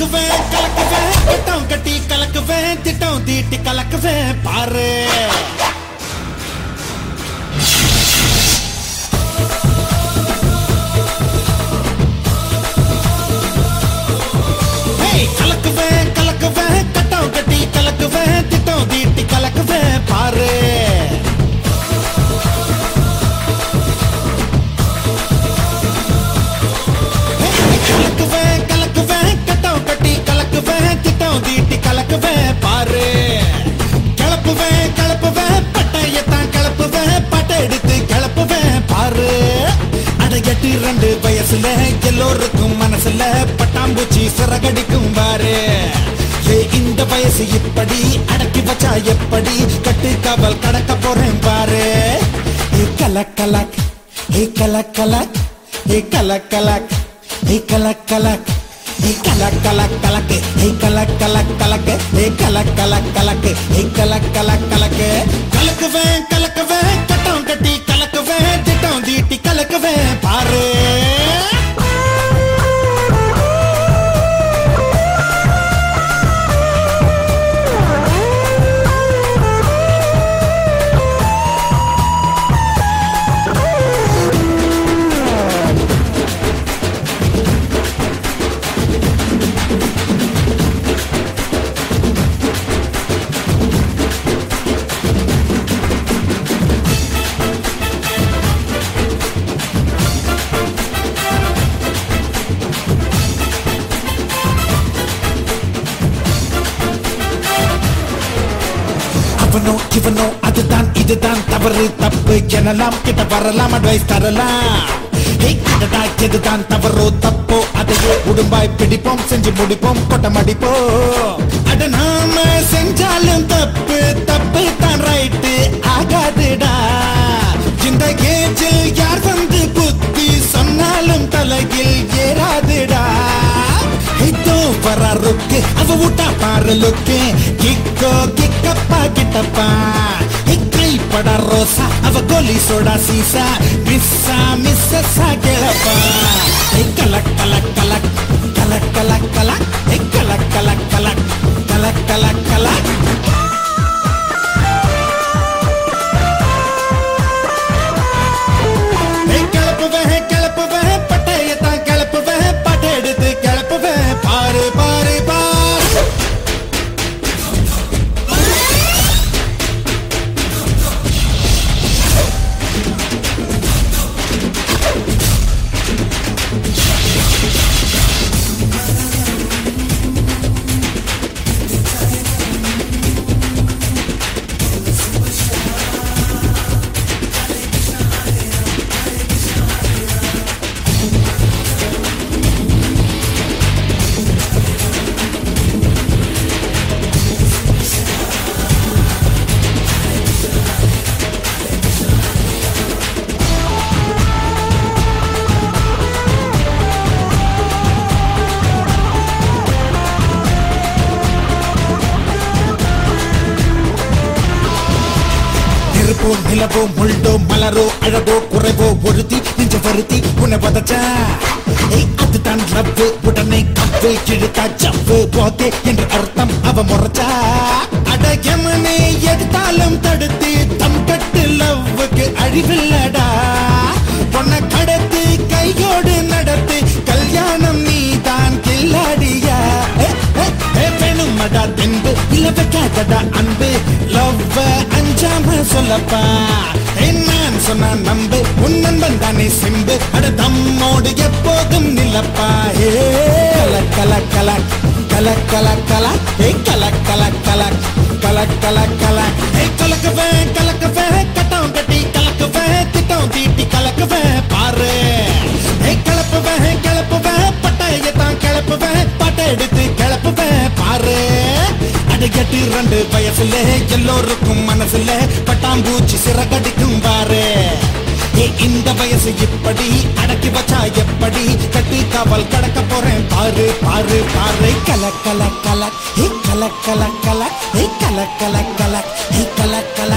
கலக்குவேன் கலக்குவேன். கட்டம் கட்டி கலக்குவேன் திட்டம் தீட்டி கலக்குவேன். பாரு. மனசுல எல்லோருக்கும் மனசுல பட்டாம்பூச்சி சிறகடிக்கும் பாரு. இந்த வயசு இப்படி அடக்கி வச்சா எப்படி? கட்டு கவல் கடக்க போறேன் பாரு. கலக் கலக் ஏ கலக் கலக் ஏ கலக் கலக் ஏ கலக் கலக் ஏ கலக் கலக் கலக்கு ஏ கலக் கலக் கலக்கு ஏ கலக் கலக் கலக்கு ஏ கலக் கலக் கலக்கு. இதுதான் தவறு தப்பு எனலாம். கிட்ட வரலாம் அட்வைஸ் தரலாம். ஏய், அடடா, எதுதான் தவறோ தப்போ அதையே உடும்பாய் பிடிப்போம் செஞ்சு முடிப்போம் கொட்டம் அடிப்போம் அட நாம செஞ்சாலும் தப்பு தப்பு தான் ரைட்டு ஆகாதுடா. இந்த கேஜில் யார் வந்து புத்தி சொன்னாலும் தலையில் ஏறாதுடா. இதோ வர ருக்கு. அவ விட்டா பாரு லுக்கு. கிக்கோ கிக்கப்பா கிட்டப்பா. ಪೋಲಿ ಸೋಡಾ ಸೀಸ ಮಿಸ್ಸ ಮಿಸ್ಸ ಕೇಳಪ್ಪ ಕಲಕ್ ಕಲಕ್ ಕಲಕ್ ಕಲಕ್ ಕಲಕ್ you. நெருப்போ நிலவோ முள்டோ மலரோ அழகோ குறைவோ ஒருத்தி நெஞ்ச வருத்தி உன்னை பதச்சா ஏய் அதுதான் லவ்வு. உடனே கப்பு கிழுத்தா ஜவ்வு. போதே என்று அர்த்தம் அவ முறைச்சா? அடகமனே எடுத்தாலும் தடுத்து தம் கட்டு லவ்வுக்கு அழிவில்லடா? பொண்ண கடத்து கையோடு நடத்து கல்யாணம் நீ தான் கில்லாடியா? ஏ, ஏ, தென்பு இல்ல வைக்காதடா அன்பு லவ் சொல்லப்பா. ஏய், சொன்ன நம்பு. உன் நண்பன் தானே சிம்பு. அட தம்மோடு எப்போதும் நில்லப்பா. ஏ கல கல கல. கல கல கல. ஏ கல கல கல. கல கல கல. ஏ கலக்குவேன் கலக்குவேன் கட்டம் கட்டி கலக்குவேன் திட்டம் தீட்டி கலக்குவேன் பாரு. ஏ கிளப்புவேன் கிளப்புவேன் பட்டையத்தான் கிளப்புவேன் பட்டை எடுத்து கிளப்புவேன் பாரு. அட எட்டு ரெண்டு வயசுல எல்லோருக்கும் மனசுல பட்டாம்பூச்சி சிறகடிக்கும் பாரு. இந்த வயசு இப்படி அடக்கி வச்சா எப்படி? கட்டி காவல் கடக்க போறேன் பாரு பாரு பாரு. கல கல கல ஏ கல கல கல ஏ கல கல கல ஏ கல கல